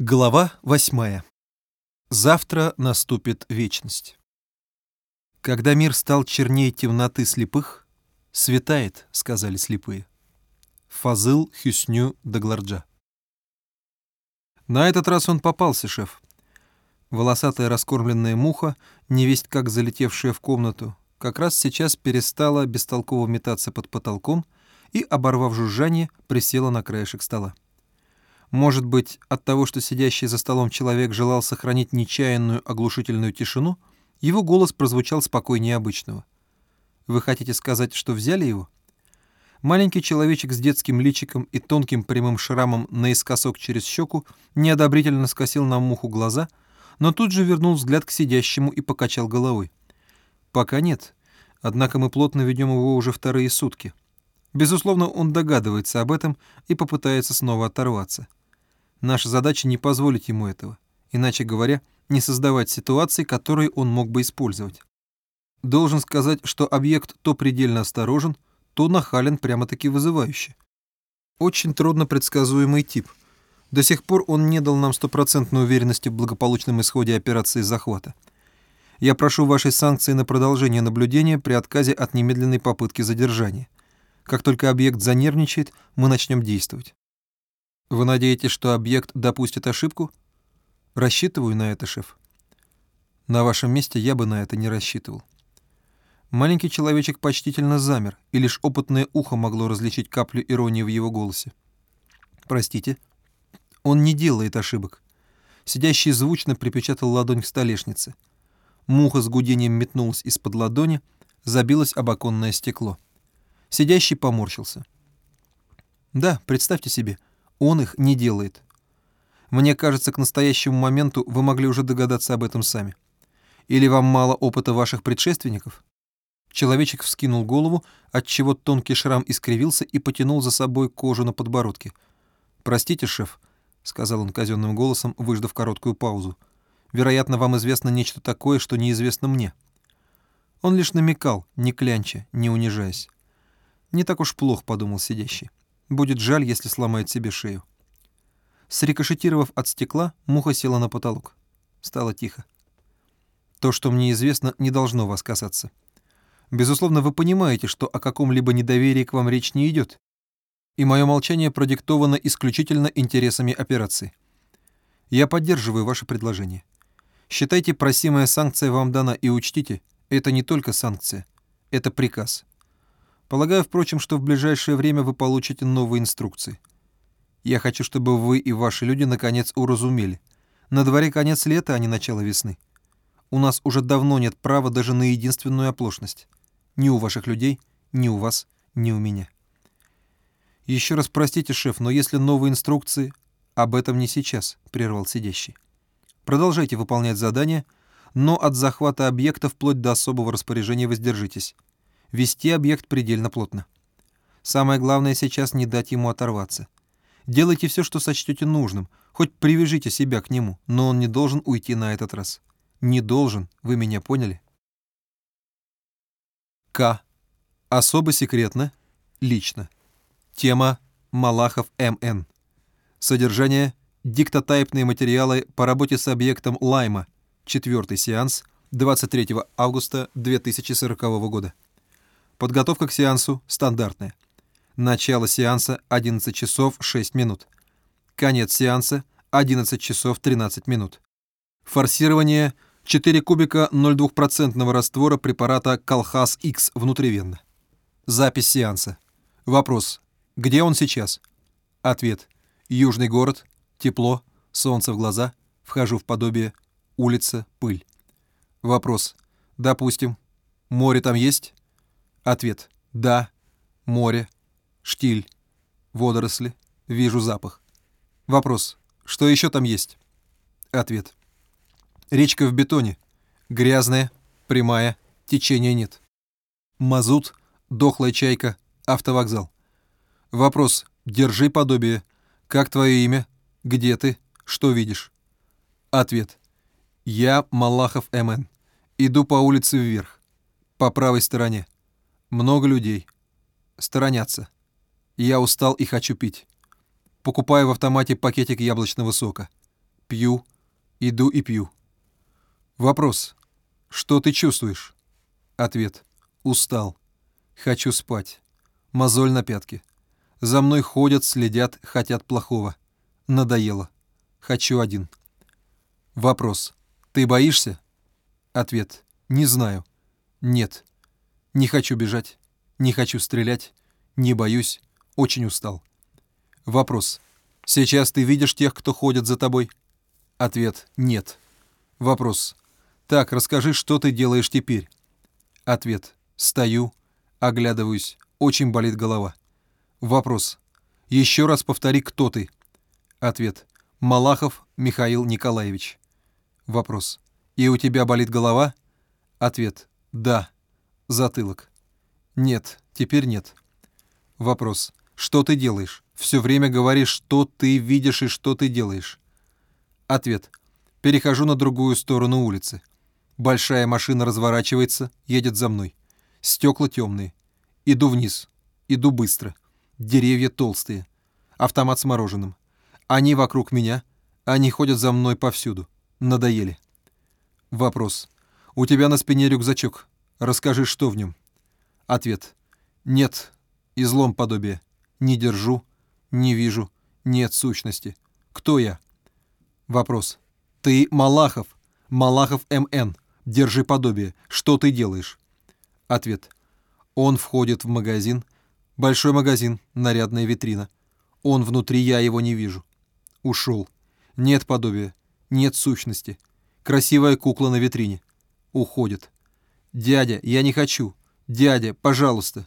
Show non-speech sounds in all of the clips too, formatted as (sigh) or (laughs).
Глава восьмая. Завтра наступит вечность. Когда мир стал чернее темноты слепых, «Светает», — сказали слепые. Фазыл Хюсню Дагларджа. На этот раз он попался, шеф. Волосатая раскормленная муха, невесть как залетевшая в комнату, как раз сейчас перестала бестолково метаться под потолком и, оборвав жужжание, присела на краешек стола. Может быть, от того, что сидящий за столом человек желал сохранить нечаянную оглушительную тишину, его голос прозвучал спокойнее обычного. «Вы хотите сказать, что взяли его?» Маленький человечек с детским личиком и тонким прямым шрамом наискосок через щеку неодобрительно скосил на муху глаза, но тут же вернул взгляд к сидящему и покачал головой. «Пока нет. Однако мы плотно ведем его уже вторые сутки. Безусловно, он догадывается об этом и попытается снова оторваться. Наша задача не позволить ему этого. Иначе говоря, не создавать ситуации, которые он мог бы использовать. Должен сказать, что объект то предельно осторожен, то нахален прямо-таки вызывающе. Очень трудно предсказуемый тип. До сих пор он не дал нам стопроцентной уверенности в благополучном исходе операции захвата. Я прошу вашей санкции на продолжение наблюдения при отказе от немедленной попытки задержания. Как только объект занервничает, мы начнем действовать. Вы надеетесь, что объект допустит ошибку? Рассчитываю на это, шеф. На вашем месте я бы на это не рассчитывал. Маленький человечек почтительно замер, и лишь опытное ухо могло различить каплю иронии в его голосе. Простите. Он не делает ошибок. Сидящий звучно припечатал ладонь к столешнице. Муха с гудением метнулась из-под ладони, забилось об оконное стекло. Сидящий поморщился. Да, представьте себе, он их не делает. Мне кажется, к настоящему моменту вы могли уже догадаться об этом сами. Или вам мало опыта ваших предшественников? Человечек вскинул голову, отчего тонкий шрам искривился и потянул за собой кожу на подбородке. «Простите, шеф», — сказал он казенным голосом, выждав короткую паузу. «Вероятно, вам известно нечто такое, что неизвестно мне». Он лишь намекал, не клянча, не унижаясь. «Не так уж плохо», — подумал сидящий. Будет жаль, если сломает себе шею. Срикошетировав от стекла, муха села на потолок. Стало тихо. То, что мне известно, не должно вас касаться. Безусловно, вы понимаете, что о каком-либо недоверии к вам речь не идет. И мое молчание продиктовано исключительно интересами операции. Я поддерживаю ваше предложение. Считайте, просимая санкция вам дана, и учтите, это не только санкция, это приказ. Полагаю, впрочем, что в ближайшее время вы получите новые инструкции. Я хочу, чтобы вы и ваши люди наконец уразумели. На дворе конец лета, а не начало весны. У нас уже давно нет права даже на единственную оплошность. Ни у ваших людей, ни у вас, ни у меня. Еще раз простите, шеф, но если новые инструкции... Об этом не сейчас, прервал сидящий. Продолжайте выполнять задание, но от захвата объекта вплоть до особого распоряжения воздержитесь вести объект предельно плотно. Самое главное сейчас не дать ему оторваться. Делайте все, что сочтете нужным, хоть привяжите себя к нему, но он не должен уйти на этот раз. Не должен, вы меня поняли? К. Особо секретно. Лично. Тема Малахов МН. Содержание диктотайпные материалы по работе с объектом Лайма. Четвертый сеанс. 23 августа 2040 года. Подготовка к сеансу стандартная. Начало сеанса 11 часов 6 минут. Конец сеанса 11 часов 13 минут. Форсирование 4 кубика 0,2% раствора препарата Колхаз-X внутривенно. Запись сеанса. Вопрос. Где он сейчас? Ответ. Южный город, тепло, солнце в глаза, вхожу в подобие, улица, пыль. Вопрос. Допустим. Море там есть? Ответ. Да. Море. Штиль. Водоросли. Вижу запах. Вопрос. Что еще там есть? Ответ. Речка в бетоне. Грязная, прямая, течения нет. Мазут, дохлая чайка, автовокзал. Вопрос. Держи подобие. Как твое имя? Где ты? Что видишь? Ответ. Я Малахов МН. Иду по улице вверх. По правой стороне. Много людей. Сторонятся. Я устал и хочу пить. Покупаю в автомате пакетик яблочного сока. Пью. Иду и пью. Вопрос. Что ты чувствуешь? Ответ. Устал. Хочу спать. Мозоль на пятке. За мной ходят, следят, хотят плохого. Надоело. Хочу один. Вопрос. Ты боишься? Ответ. Не знаю. Нет. Не хочу бежать. Не хочу стрелять. Не боюсь. Очень устал. Вопрос. Сейчас ты видишь тех, кто ходит за тобой? Ответ. Нет. Вопрос. Так, расскажи, что ты делаешь теперь? Ответ. Стою, оглядываюсь, очень болит голова. Вопрос. Еще раз повтори, кто ты? Ответ. Малахов Михаил Николаевич. Вопрос. И у тебя болит голова? Ответ. Да. Затылок. Нет, теперь нет. Вопрос. Что ты делаешь? Все время говоришь, что ты видишь и что ты делаешь. Ответ. Перехожу на другую сторону улицы. Большая машина разворачивается, едет за мной. Стекла темные. Иду вниз. Иду быстро. Деревья толстые. Автомат с мороженым. Они вокруг меня. Они ходят за мной повсюду. Надоели. Вопрос. У тебя на спине рюкзачок. Расскажи, что в нем. Ответ. Нет. Излом подобие. Не держу. Не вижу. Нет сущности. Кто я? Вопрос. Ты Малахов. Малахов МН. Держи подобие. Что ты делаешь? Ответ. Он входит в магазин. Большой магазин, нарядная витрина. Он внутри, я его не вижу. Ушел. Нет подобия. Нет сущности. Красивая кукла на витрине. Уходит. Дядя, я не хочу. Дядя, пожалуйста.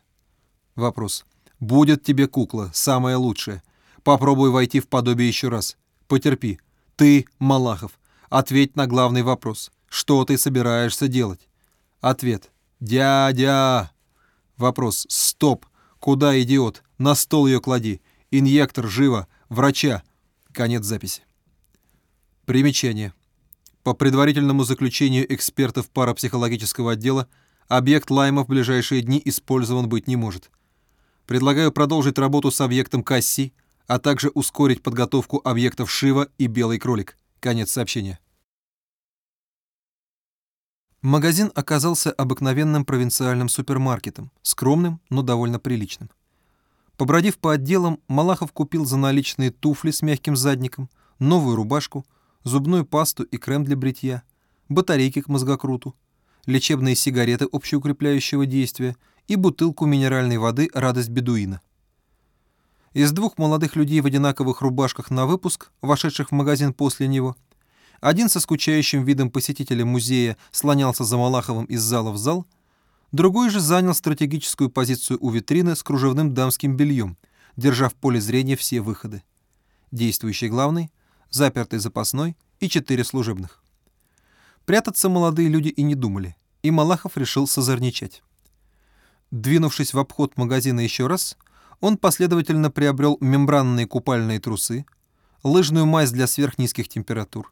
Вопрос. Будет тебе кукла, самая лучшая. Попробуй войти в подобие еще раз. Потерпи. Ты, Малахов, ответь на главный вопрос. Что ты собираешься делать? Ответ. «Дядя!» Вопрос. «Стоп! Куда, идиот? На стол ее клади! Инъектор, живо! Врача!» Конец записи. Примечание. По предварительному заключению экспертов парапсихологического отдела, объект Лайма в ближайшие дни использован быть не может. Предлагаю продолжить работу с объектом Касси, а также ускорить подготовку объектов Шива и Белый кролик. Конец сообщения. Магазин оказался обыкновенным провинциальным супермаркетом, скромным, но довольно приличным. Побродив по отделам, Малахов купил за наличные туфли с мягким задником, новую рубашку, зубную пасту и крем для бритья, батарейки к мозгокруту, лечебные сигареты общеукрепляющего действия и бутылку минеральной воды «Радость бедуина». Из двух молодых людей в одинаковых рубашках на выпуск, вошедших в магазин после него, один со скучающим видом посетителя музея слонялся за Малаховым из зала в зал, другой же занял стратегическую позицию у витрины с кружевным дамским бельем, держа в поле зрения все выходы. Действующий главный, запертый запасной и четыре служебных. Прятаться молодые люди и не думали, и Малахов решил созорничать. Двинувшись в обход магазина еще раз, он последовательно приобрел мембранные купальные трусы, лыжную мазь для сверхнизких температур,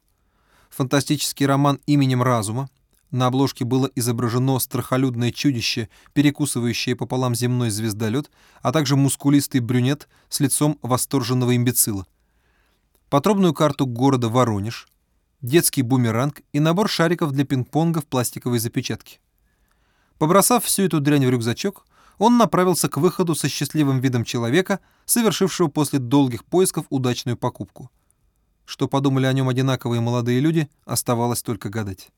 фантастический роман «Именем разума». На обложке было изображено страхолюдное чудище, перекусывающее пополам земной звездолет, а также мускулистый брюнет с лицом восторженного имбецила. Подробную карту города Воронеж, детский бумеранг и набор шариков для пинг-понга в пластиковой запечатке. Побросав всю эту дрянь в рюкзачок, он направился к выходу со счастливым видом человека, совершившего после долгих поисков удачную покупку. Что подумали о нем одинаковые молодые люди, оставалось только гадать.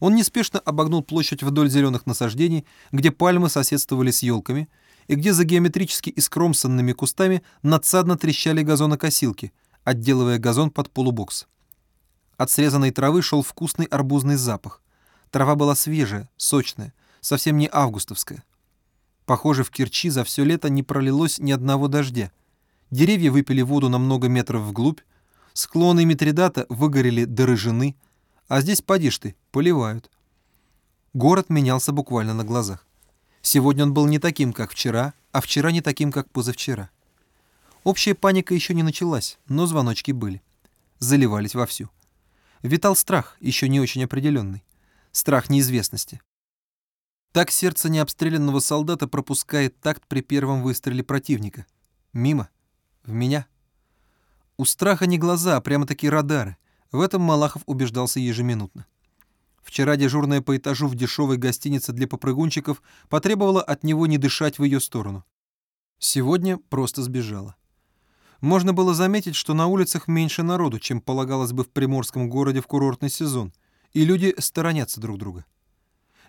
Он неспешно обогнул площадь вдоль зеленых насаждений, где пальмы соседствовали с елками, и где за геометрически искромсанными кустами надсадно трещали газонокосилки, отделывая газон под полубокс. От срезанной травы шел вкусный арбузный запах. Трава была свежая, сочная, совсем не августовская. Похоже, в Керчи за все лето не пролилось ни одного дождя. Деревья выпили воду на много метров вглубь, Склоны Митридата выгорели до рыжины, а здесь, подишь поливают. Город менялся буквально на глазах. Сегодня он был не таким, как вчера, а вчера не таким, как позавчера. Общая паника еще не началась, но звоночки были. Заливались вовсю. Витал страх, еще не очень определенный. Страх неизвестности. Так сердце необстрелянного солдата пропускает такт при первом выстреле противника. Мимо. В меня. У страха не глаза, а прямо-таки радары. В этом Малахов убеждался ежеминутно. Вчера дежурная по этажу в дешевой гостинице для попрыгунчиков потребовала от него не дышать в ее сторону. Сегодня просто сбежала. Можно было заметить, что на улицах меньше народу, чем полагалось бы в приморском городе в курортный сезон, и люди сторонятся друг друга.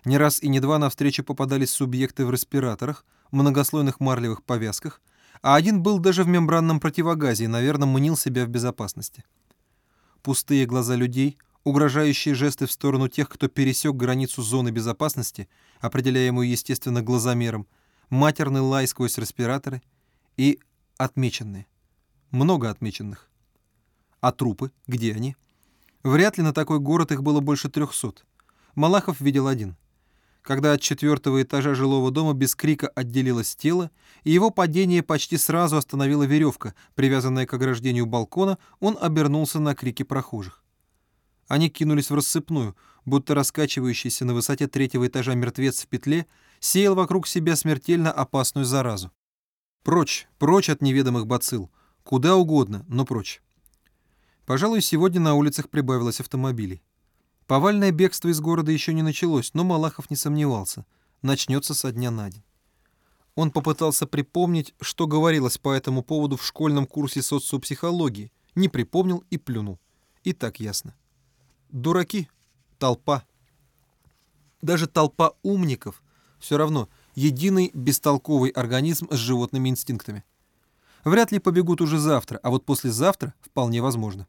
Не раз и не два навстречу попадались субъекты в респираторах, многослойных марлевых повязках, а один был даже в мембранном противогазе и, наверное, мнил себя в безопасности. Пустые глаза людей, угрожающие жесты в сторону тех, кто пересек границу зоны безопасности, определяемую, естественно, глазомером, матерный лай сквозь респираторы и отмеченные. Много отмеченных. А трупы? Где они? Вряд ли на такой город их было больше трехсот. Малахов видел один. Когда от четвертого этажа жилого дома без крика отделилось тело, и его падение почти сразу остановила веревка, привязанная к ограждению балкона, он обернулся на крики прохожих. Они кинулись в рассыпную, будто раскачивающийся на высоте третьего этажа мертвец в петле сеял вокруг себя смертельно опасную заразу. Прочь, прочь от неведомых бацилл. Куда угодно, но прочь. Пожалуй, сегодня на улицах прибавилось автомобилей. Повальное бегство из города еще не началось, но Малахов не сомневался. Начнется со дня на день. Он попытался припомнить, что говорилось по этому поводу в школьном курсе социопсихологии. Не припомнил и плюнул. И так ясно. Дураки. Толпа. Даже толпа умников. Все равно единый бестолковый организм с животными инстинктами. Вряд ли побегут уже завтра, а вот послезавтра вполне возможно.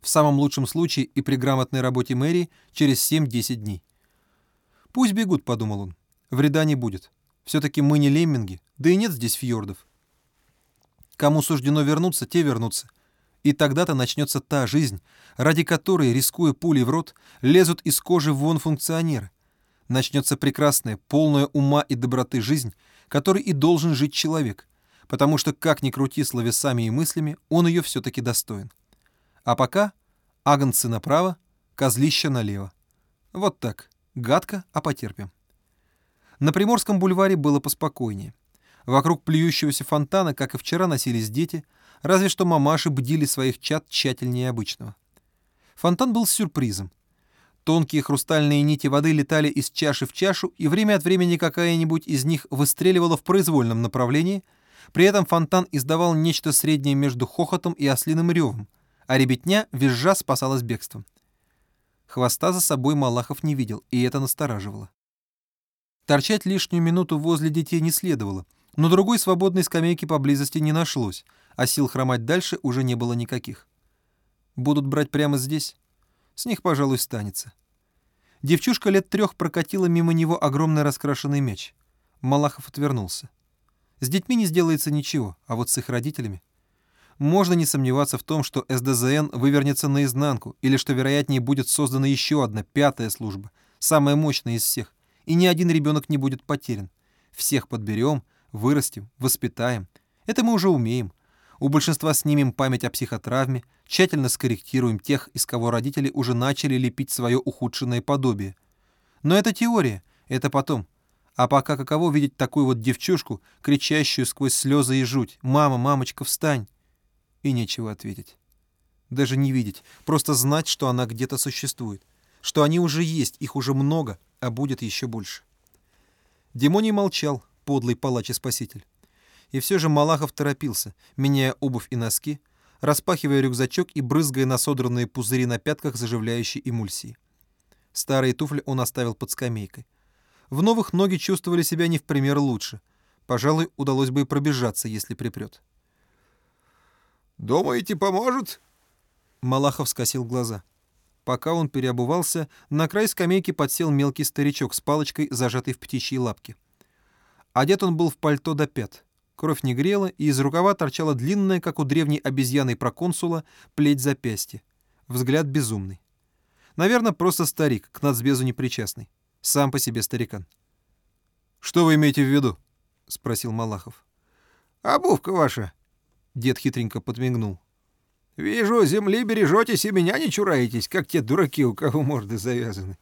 В самом лучшем случае и при грамотной работе мэрии через 7-10 дней. «Пусть бегут», — подумал он. «Вреда не будет. Все-таки мы не лемминги, да и нет здесь фьордов. Кому суждено вернуться, те вернутся. И тогда-то начнется та жизнь, ради которой, рискуя пулей в рот, лезут из кожи вон функционеры. Начнется прекрасная, полная ума и доброты жизнь, которой и должен жить человек — потому что, как ни крути словесами и мыслями, он ее все-таки достоин. А пока агнцы направо, козлища налево. Вот так, гадко, а потерпим. На Приморском бульваре было поспокойнее. Вокруг плюющегося фонтана, как и вчера, носились дети, разве что мамаши бдили своих чад тщательнее обычного. Фонтан был сюрпризом. Тонкие хрустальные нити воды летали из чаши в чашу, и время от времени какая-нибудь из них выстреливала в произвольном направлении — при этом фонтан издавал нечто среднее между хохотом и ослиным ревом, а ребятня визжа спасалась бегством. Хвоста за собой Малахов не видел, и это настораживало. Торчать лишнюю минуту возле детей не следовало, но другой свободной скамейки поблизости не нашлось, а сил хромать дальше уже не было никаких. Будут брать прямо здесь? С них, пожалуй, станется. Девчушка лет трех прокатила мимо него огромный раскрашенный мяч. Малахов отвернулся. С детьми не сделается ничего, а вот с их родителями... Можно не сомневаться в том, что СДЗН вывернется наизнанку, или что, вероятнее, будет создана еще одна, пятая служба, самая мощная из всех, и ни один ребенок не будет потерян. Всех подберем, вырастим, воспитаем. Это мы уже умеем. У большинства снимем память о психотравме, тщательно скорректируем тех, из кого родители уже начали лепить свое ухудшенное подобие. Но это теория, это потом. А пока каково видеть такую вот девчушку, кричащую сквозь слезы и жуть «Мама, мамочка, встань!» И нечего ответить. Даже не видеть, просто знать, что она где-то существует, что они уже есть, их уже много, а будет еще больше. Демоний молчал, подлый палач и спаситель. И все же Малахов торопился, меняя обувь и носки, распахивая рюкзачок и брызгая на содранные пузыри на пятках заживляющей эмульсии. Старые туфли он оставил под скамейкой. В новых ноги чувствовали себя не в пример лучше. Пожалуй, удалось бы и пробежаться, если припрет. «Думаете, поможет?» Малахов скосил глаза. Пока он переобувался, на край скамейки подсел мелкий старичок с палочкой, зажатой в птичьей лапке. Одет он был в пальто до пят. Кровь не грела, и из рукава торчала длинная, как у древней обезьяны проконсула, плеть запястья. Взгляд безумный. Наверное, просто старик, к нацбезу непричастный. Сам по себе старикан. «Что вы имеете в виду?» — спросил Малахов. «Обувка ваша», — дед хитренько подмигнул. «Вижу, земли бережетесь и меня не чураетесь, как те дураки, у кого морды завязаны.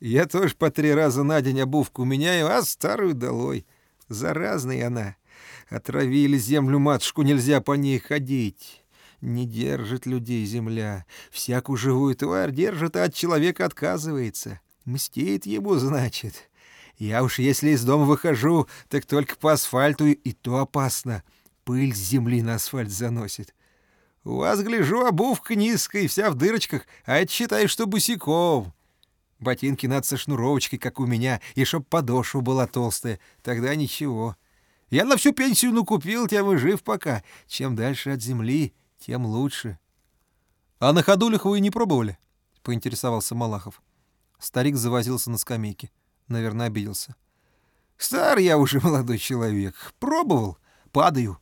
Я тоже по три раза на день обувку меняю, а старую долой. Заразная она. Отравили землю матушку, нельзя по ней ходить. Не держит людей земля. Всякую живую тварь держит, а от человека отказывается. Мстит ему, значит. Я уж если из дома выхожу, так только по асфальту, и то опасно. Пыль с земли на асфальт заносит. У вас, гляжу, обувка низкая, вся в дырочках, а это считай, что босиком. Ботинки надо со шнуровочкой, как у меня, и чтоб подошва была толстая. Тогда ничего. Я на всю пенсию накупил, тем и жив пока. Чем дальше от земли, тем лучше. — А на ходулях вы не пробовали? — поинтересовался Малахов. Старик завозился на скамейке. Наверное, обиделся. — Стар я уже (laughs) молодой человек. Пробовал. Падаю.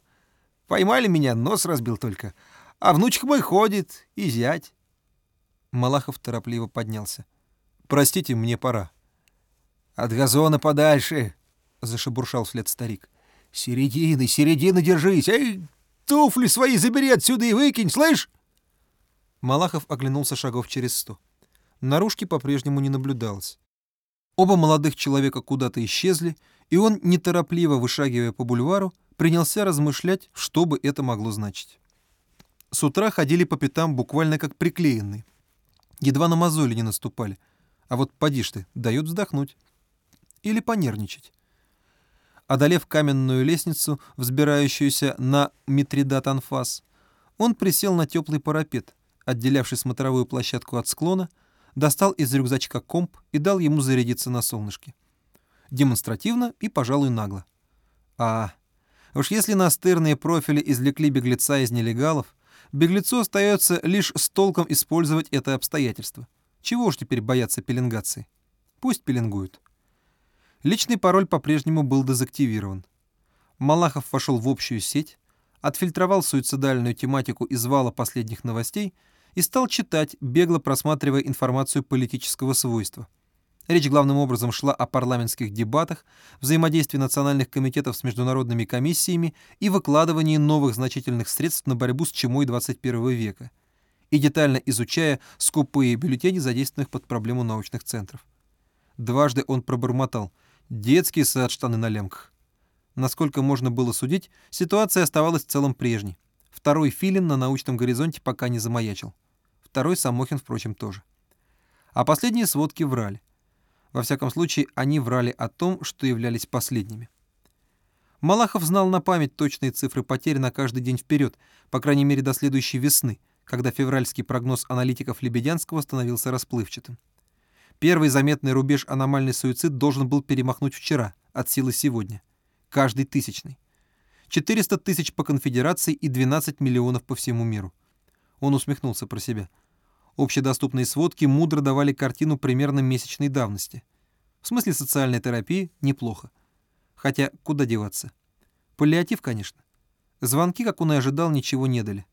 Поймали меня, нос разбил только. А внучка мой ходит, и зять. Малахов торопливо поднялся. «Простите, мне пора». «От газона подальше», — зашебуршал вслед старик. «Середины, середины держись! Эй, туфли свои забери отсюда и выкинь, слышь?» Малахов оглянулся шагов через сто. Наружки по-прежнему не наблюдалось. Оба молодых человека куда-то исчезли, и он, неторопливо вышагивая по бульвару, принялся размышлять, что бы это могло значить. С утра ходили по пятам буквально как приклеенные. Едва на мозоли не наступали. А вот поди ты, дают вздохнуть. Или понервничать. Одолев каменную лестницу, взбирающуюся на Митридат Анфас, он присел на теплый парапет, отделявший смотровую площадку от склона, достал из рюкзачка комп и дал ему зарядиться на солнышке. Демонстративно и, пожалуй, нагло. А, уж если настырные профили извлекли беглеца из нелегалов, беглецу остается лишь с толком использовать это обстоятельство. Чего уж теперь бояться пеленгации? Пусть пеленгуют. Личный пароль по-прежнему был дезактивирован. Малахов вошел в общую сеть, отфильтровал суицидальную тематику из вала последних новостей и стал читать, бегло просматривая информацию политического свойства — Речь главным образом шла о парламентских дебатах, взаимодействии национальных комитетов с международными комиссиями и выкладывании новых значительных средств на борьбу с чумой 21 века, и детально изучая скупые бюллетени, задействованных под проблему научных центров. Дважды он пробормотал «детский сад, штаны на лямках». Насколько можно было судить, ситуация оставалась в целом прежней. Второй филин на научном горизонте пока не замаячил. Второй Самохин, впрочем, тоже. А последние сводки врали. Во всяком случае, они врали о том, что являлись последними. Малахов знал на память точные цифры потерь на каждый день вперед, по крайней мере до следующей весны, когда февральский прогноз аналитиков Лебедянского становился расплывчатым. Первый заметный рубеж аномальный суицид должен был перемахнуть вчера, от силы сегодня. Каждый тысячный. 400 тысяч по конфедерации и 12 миллионов по всему миру. Он усмехнулся про себя. Общедоступные сводки мудро давали картину примерно месячной давности. В смысле социальной терапии неплохо. Хотя куда деваться? Паллиатив, конечно. Звонки, как он и ожидал, ничего не дали.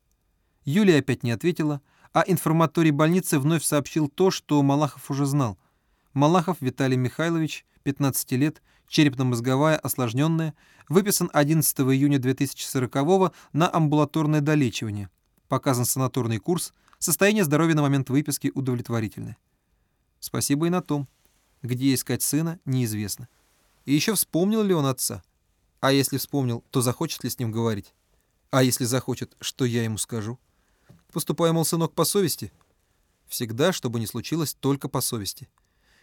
Юлия опять не ответила, а информаторий больницы вновь сообщил то, что Малахов уже знал. Малахов Виталий Михайлович, 15 лет, черепно-мозговая, осложненная, выписан 11 июня 2040 на амбулаторное долечивание. Показан санаторный курс – Состояние здоровья на момент выписки удовлетворительное. Спасибо и на том. Где искать сына, неизвестно. И еще вспомнил ли он отца? А если вспомнил, то захочет ли с ним говорить? А если захочет, что я ему скажу? Поступай, мол, сынок, по совести? Всегда, что бы ни случилось, только по совести.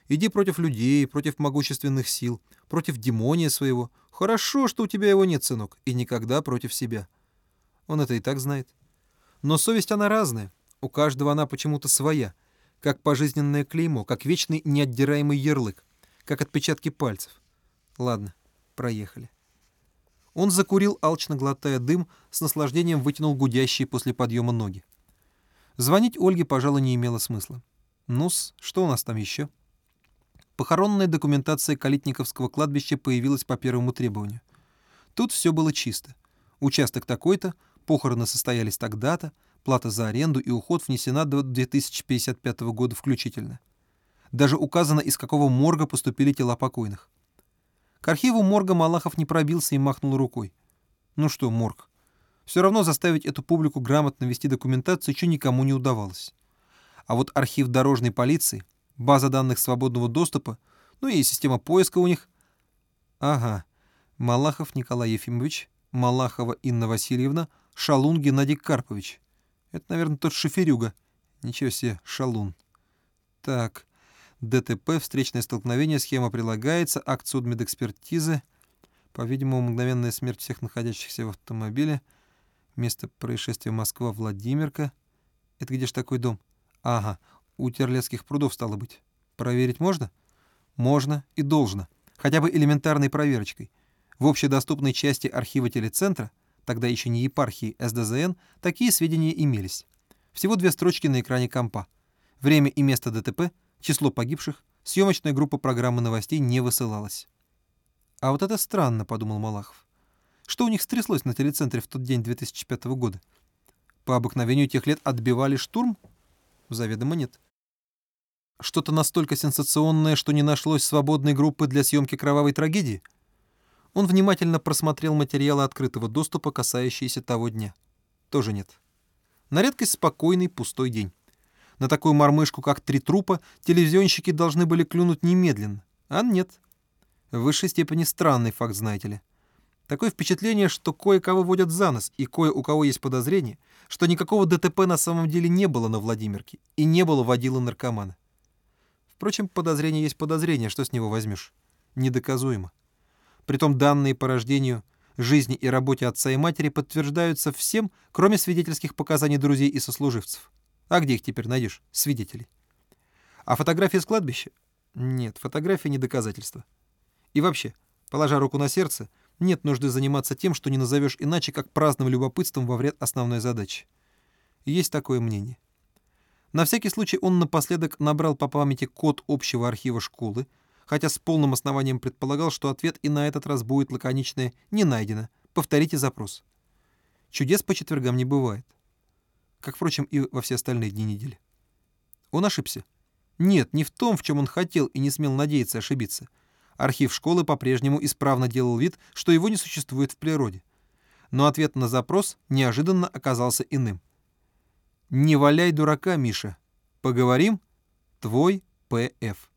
Иди против людей, против могущественных сил, против демония своего. Хорошо, что у тебя его нет, сынок, и никогда против себя. Он это и так знает. Но совесть она разная. У каждого она почему-то своя, как пожизненное клеймо, как вечный неотдираемый ярлык, как отпечатки пальцев. Ладно, проехали. Он закурил, алчно глотая дым, с наслаждением вытянул гудящие после подъема ноги. Звонить Ольге, пожалуй, не имело смысла. Ну-с, что у нас там еще? Похоронная документация Калитниковского кладбища появилась по первому требованию. Тут все было чисто. Участок такой-то, похороны состоялись тогда-то, Плата за аренду и уход внесена до 2055 года включительно. Даже указано, из какого морга поступили тела покойных. К архиву морга Малахов не пробился и махнул рукой. Ну что, морг. Все равно заставить эту публику грамотно вести документацию еще никому не удавалось. А вот архив дорожной полиции, база данных свободного доступа, ну и система поиска у них... Ага. Малахов Николай Ефимович, Малахова Инна Васильевна, Шалун Геннадий Карпович. Это, наверное, тот шоферюга. Ничего себе, шалун. Так, ДТП, встречное столкновение, схема прилагается, акт судмедэкспертизы. По-видимому, мгновенная смерть всех находящихся в автомобиле. Место происшествия Москва, Владимирка. Это где же такой дом? Ага, у Терлецких прудов стало быть. Проверить можно? Можно и должно. Хотя бы элементарной проверочкой. В общедоступной части архива телецентра, тогда еще не епархии СДЗН, такие сведения имелись. Всего две строчки на экране компа. Время и место ДТП, число погибших, съемочная группа программы новостей не высылалась. «А вот это странно», — подумал Малахов. «Что у них стряслось на телецентре в тот день 2005 года? По обыкновению тех лет отбивали штурм? Заведомо нет. Что-то настолько сенсационное, что не нашлось свободной группы для съемки кровавой трагедии?» Он внимательно просмотрел материалы открытого доступа, касающиеся того дня. Тоже нет. На редкость спокойный пустой день. На такую мормышку, как три трупа, телевизионщики должны были клюнуть немедленно. А нет. В высшей степени странный факт, знаете ли. Такое впечатление, что кое-кого водят за нос, и кое у кого есть подозрение, что никакого ДТП на самом деле не было на Владимирке, и не было водила наркомана. Впрочем, подозрение есть подозрение, что с него возьмешь? Недоказуемо. Притом данные по рождению, жизни и работе отца и матери подтверждаются всем, кроме свидетельских показаний друзей и сослуживцев. А где их теперь найдешь, свидетелей? А фотографии с кладбища? Нет, фотографии не доказательство. И вообще, положа руку на сердце, нет нужды заниматься тем, что не назовешь иначе, как праздным любопытством во вред основной задачи. Есть такое мнение. На всякий случай он напоследок набрал по памяти код общего архива школы, хотя с полным основанием предполагал, что ответ и на этот раз будет лаконичное «не найдено». Повторите запрос. Чудес по четвергам не бывает. Как, впрочем, и во все остальные дни недели. Он ошибся. Нет, не в том, в чем он хотел и не смел надеяться ошибиться. Архив школы по-прежнему исправно делал вид, что его не существует в природе. Но ответ на запрос неожиданно оказался иным. «Не валяй дурака, Миша. Поговорим? Твой П.Ф.»